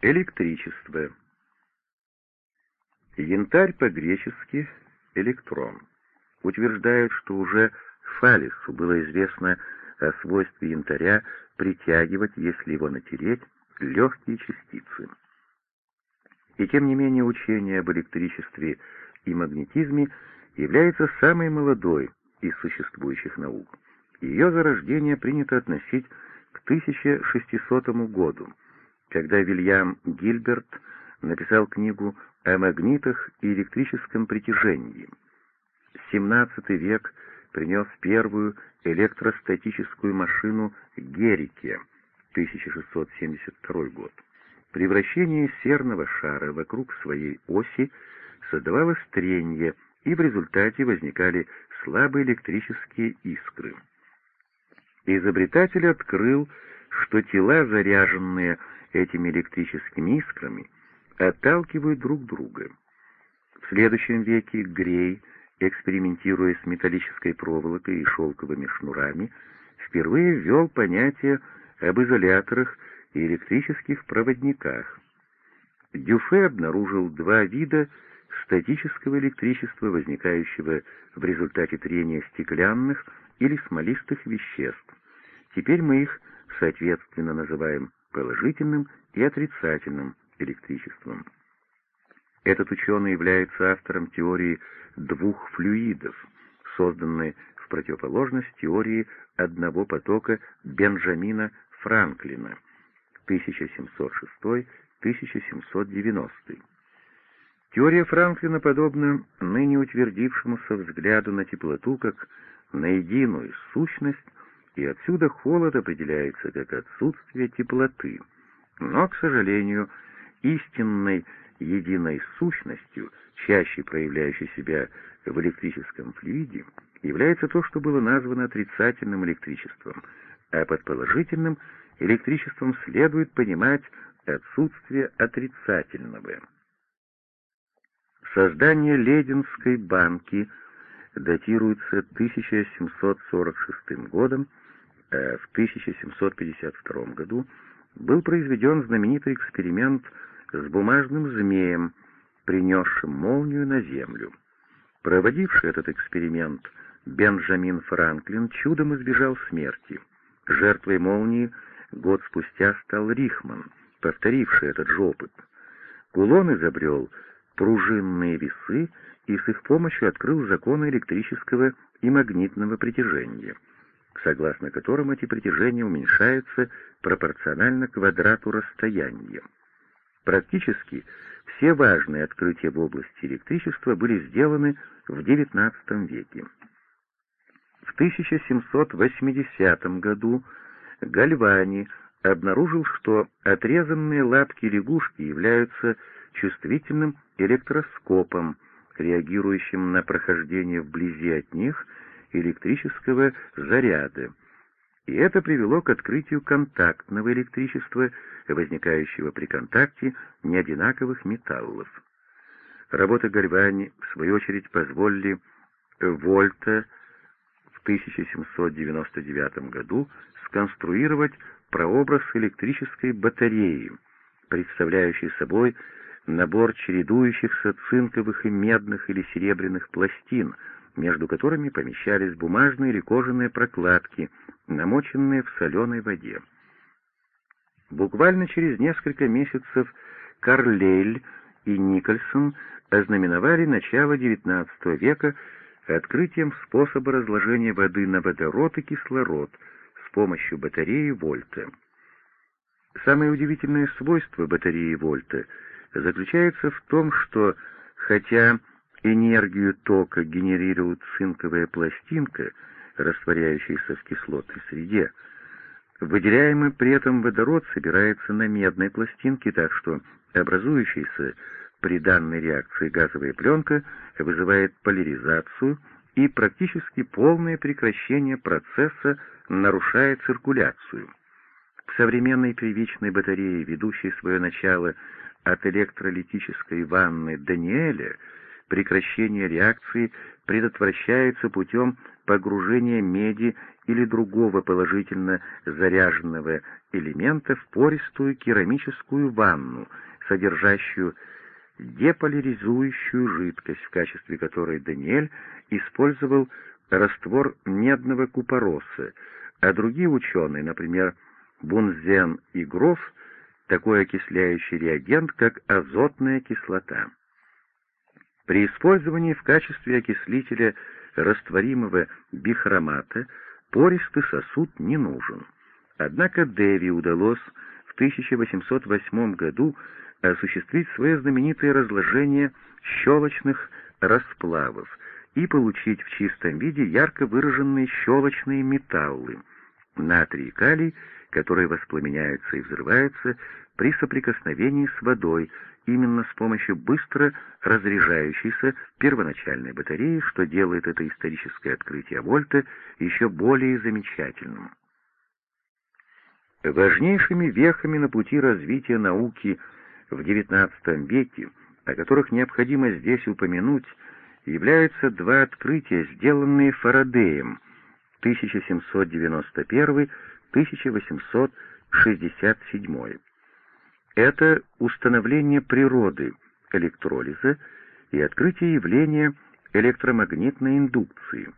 Электричество. Янтарь по-гречески «электрон». Утверждают, что уже Фалису было известно о свойстве янтаря притягивать, если его натереть, легкие частицы. И тем не менее учение об электричестве и магнетизме является самой молодой из существующих наук. Ее зарождение принято относить к 1600 году, когда Вильям Гильберт написал книгу о магнитах и электрическом притяжении. XVII век принес первую электростатическую машину Геррике, 1672 год. При вращении серного шара вокруг своей оси создавалось трение, и в результате возникали слабые электрические искры. Изобретатель открыл, что тела, заряженные этими электрическими искрами, отталкивают друг друга. В следующем веке Грей, экспериментируя с металлической проволокой и шелковыми шнурами, впервые ввел понятие об изоляторах и электрических проводниках. Дюфе обнаружил два вида статического электричества, возникающего в результате трения стеклянных или смолистых веществ. Теперь мы их, соответственно, называем положительным и отрицательным электричеством. Этот ученый является автором теории двух флюидов, созданной в противоположность теории одного потока Бенджамина Франклина 1706-1790. Теория Франклина подобна ныне утвердившемуся взгляду на теплоту как на единую сущность, и отсюда холод определяется как отсутствие теплоты. Но, к сожалению, истинной единой сущностью, чаще проявляющей себя в электрическом флюиде, является то, что было названо отрицательным электричеством, а под положительным электричеством следует понимать отсутствие отрицательного. Создание Лединской банки датируется 1746 годом, а в 1752 году был произведен знаменитый эксперимент с бумажным змеем, принесшим молнию на Землю. Проводивший этот эксперимент Бенджамин Франклин чудом избежал смерти. Жертвой молнии год спустя стал Рихман, повторивший этот же опыт. Кулон изобрел пружинные весы и с их помощью открыл законы электрического и магнитного притяжения, согласно которым эти притяжения уменьшаются пропорционально квадрату расстояния. Практически все важные открытия в области электричества были сделаны в XIX веке. В 1780 году Гальвани обнаружил, что отрезанные лапки лягушки являются чувствительным электроскопом, реагирующим на прохождение вблизи от них электрического заряда. И это привело к открытию контактного электричества, возникающего при контакте неодинаковых металлов. Работы Гальвани, в свою очередь, позволили Вольта в 1799 году сконструировать прообраз электрической батареи, представляющей собой набор чередующихся цинковых и медных или серебряных пластин, между которыми помещались бумажные или кожаные прокладки, намоченные в соленой воде. Буквально через несколько месяцев Карлейль и Никольсон ознаменовали начало XIX века открытием способа разложения воды на водород и кислород с помощью батареи Вольта. Самое удивительное свойство батареи Вольта — заключается в том, что хотя энергию тока генерирует цинковая пластинка, растворяющаяся в кислотной среде, выделяемый при этом водород собирается на медной пластинке, так что образующаяся при данной реакции газовая пленка вызывает поляризацию и практически полное прекращение процесса нарушая циркуляцию. В современной первичной батарее, ведущей свое начало от электролитической ванны Даниэля прекращение реакции предотвращается путем погружения меди или другого положительно заряженного элемента в пористую керамическую ванну, содержащую деполяризующую жидкость, в качестве которой Даниэль использовал раствор медного купороса, а другие ученые, например, Бунзен и Гроф, такой окисляющий реагент, как азотная кислота. При использовании в качестве окислителя растворимого бихромата пористый сосуд не нужен. Однако Дэви удалось в 1808 году осуществить свое знаменитое разложение щелочных расплавов и получить в чистом виде ярко выраженные щелочные металлы, натрий и калий, которые воспламеняются и взрываются при соприкосновении с водой, именно с помощью быстро разряжающейся первоначальной батареи, что делает это историческое открытие Вольта еще более замечательным. Важнейшими вехами на пути развития науки в XIX веке, о которых необходимо здесь упомянуть, являются два открытия, сделанные Фарадеем 1791-1867. Это установление природы электролиза и открытие явления электромагнитной индукции.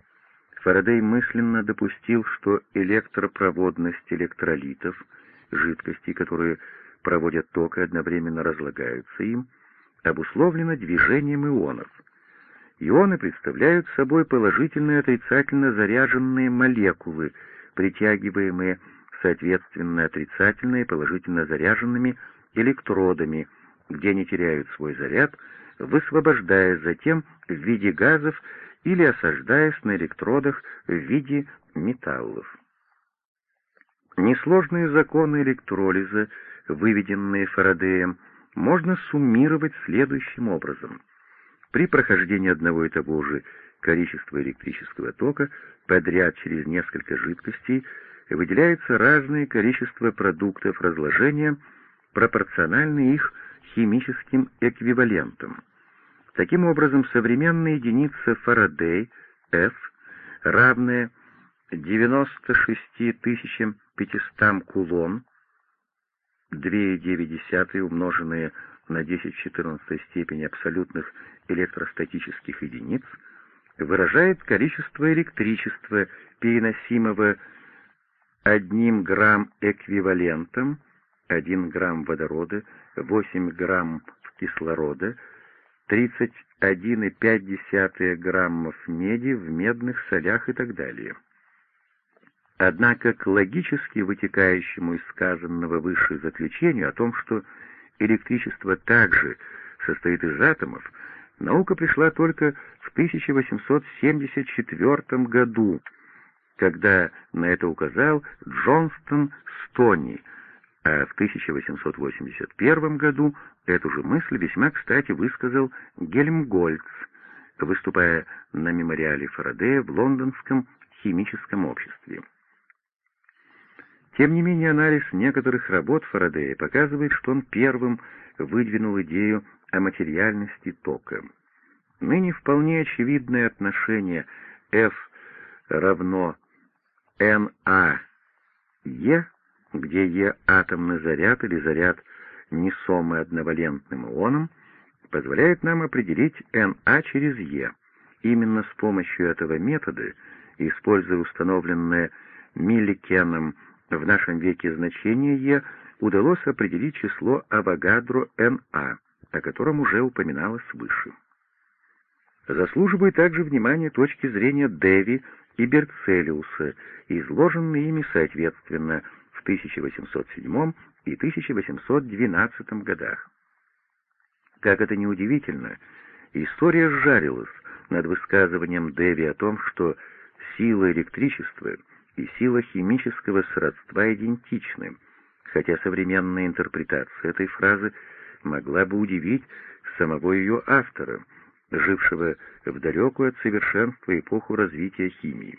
Фарадей мысленно допустил, что электропроводность электролитов, жидкостей, которые проводят ток и одновременно разлагаются им, обусловлена движением ионов. Ионы представляют собой положительно и отрицательно заряженные молекулы, притягиваемые соответственно отрицательно и положительно заряженными электродами, где они теряют свой заряд, высвобождаясь затем в виде газов или осаждаясь на электродах в виде металлов. Несложные законы электролиза выведенные Фарадеем, можно суммировать следующим образом. При прохождении одного и того же количества электрического тока подряд через несколько жидкостей выделяется разное количество продуктов разложения, пропорционально их химическим эквивалентам. Таким образом, современная единица Фарадей, F, равная 96 500 кулон, 2,9 умноженные на 10 в 14 степени абсолютных электростатических единиц выражает количество электричества, переносимого 1 грамм эквивалентом, 1 грамм водорода, 8 грамм кислорода, 31,5 граммов меди в медных солях и так далее. Однако к логически вытекающему из сказанного выше заключению о том, что электричество также состоит из атомов, наука пришла только в 1874 году, когда на это указал Джонстон Стони, а в 1881 году эту же мысль весьма кстати высказал Гельмгольц, выступая на мемориале Фарадея в Лондонском химическом обществе. Тем не менее, анализ некоторых работ Фарадея показывает, что он первым выдвинул идею о материальности тока. Ныне вполне очевидное отношение F равно NA E, где E атомный заряд или заряд несомый одновалентным ионом, позволяет нам определить NA через E. Именно с помощью этого метода, используя установленное Милликеном в нашем веке значение Е удалось определить число Авогадро Н.А., о котором уже упоминалось выше. Заслуживает также внимания точки зрения Деви и Берцелиуса, изложенные ими соответственно в 1807 и 1812 годах. Как это ни удивительно, история сжарилась над высказыванием Деви о том, что сила электричества — и сила химического сродства идентичны, хотя современная интерпретация этой фразы могла бы удивить самого ее автора, жившего в далекую от совершенства эпоху развития химии.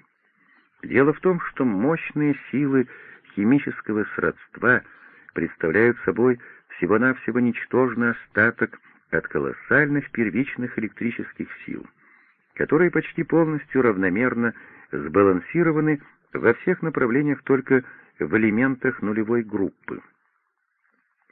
Дело в том, что мощные силы химического сродства представляют собой всего-навсего ничтожный остаток от колоссальных первичных электрических сил, которые почти полностью равномерно сбалансированы во всех направлениях только в элементах нулевой группы.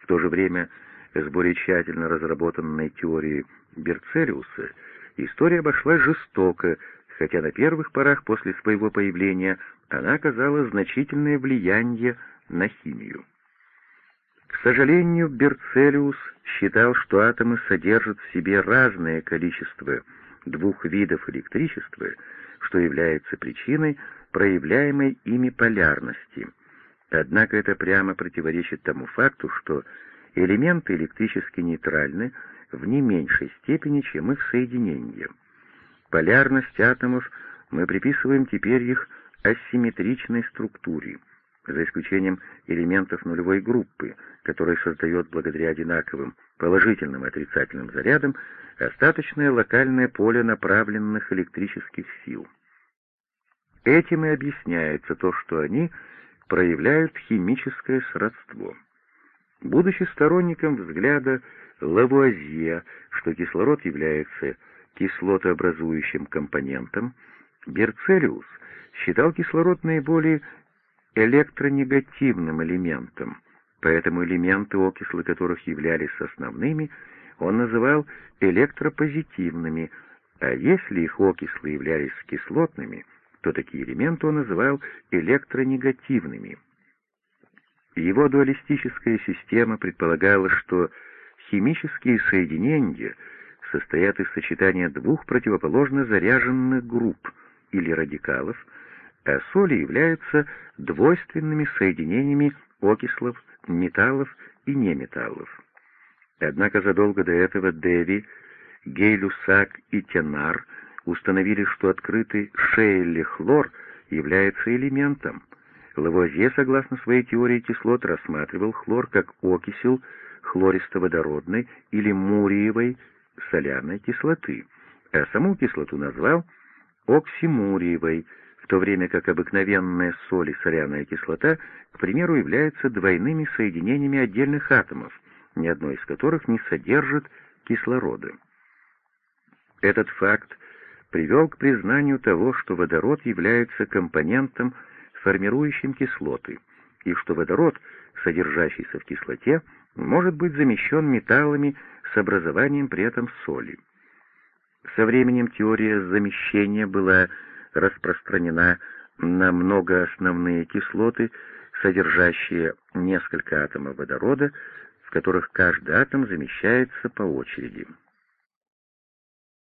В то же время с более тщательно разработанной теорией Берцелиуса история обошлась жестоко, хотя на первых порах после своего появления она оказала значительное влияние на химию. К сожалению, Берцелиус считал, что атомы содержат в себе разное количество двух видов электричества, что является причиной проявляемой ими полярности. Однако это прямо противоречит тому факту, что элементы электрически нейтральны в не меньшей степени, чем их соединение. Полярность атомов мы приписываем теперь их асимметричной структуре, за исключением элементов нулевой группы, которые создает благодаря одинаковым положительным и отрицательным зарядам остаточное локальное поле направленных электрических сил. Этим и объясняется то, что они проявляют химическое сродство. Будучи сторонником взгляда Лавуазье, что кислород является кислотообразующим компонентом, Берцелиус считал кислород наиболее электронегативным элементом, поэтому элементы, окислы которых являлись основными, он называл электропозитивными, а если их окислы являлись кислотными, то такие элементы он называл электронегативными. Его дуалистическая система предполагала, что химические соединения состоят из сочетания двух противоположно заряженных групп или радикалов, а соли являются двойственными соединениями окислов, металлов и неметаллов. Однако задолго до этого Деви, Гей-Люсак и Тенар установили, что открытый Шейли хлор является элементом. Лавуазье, согласно своей теории кислот, рассматривал хлор как окисел хлористо-водородной или муриевой соляной кислоты, а саму кислоту назвал оксимуриевой, в то время как обыкновенная соль и соляная кислота, к примеру, являются двойными соединениями отдельных атомов, ни одно из которых не содержит кислорода. Этот факт привел к признанию того, что водород является компонентом, формирующим кислоты, и что водород, содержащийся в кислоте, может быть замещен металлами с образованием при этом соли. Со временем теория замещения была распространена на многоосновные кислоты, содержащие несколько атомов водорода, в которых каждый атом замещается по очереди.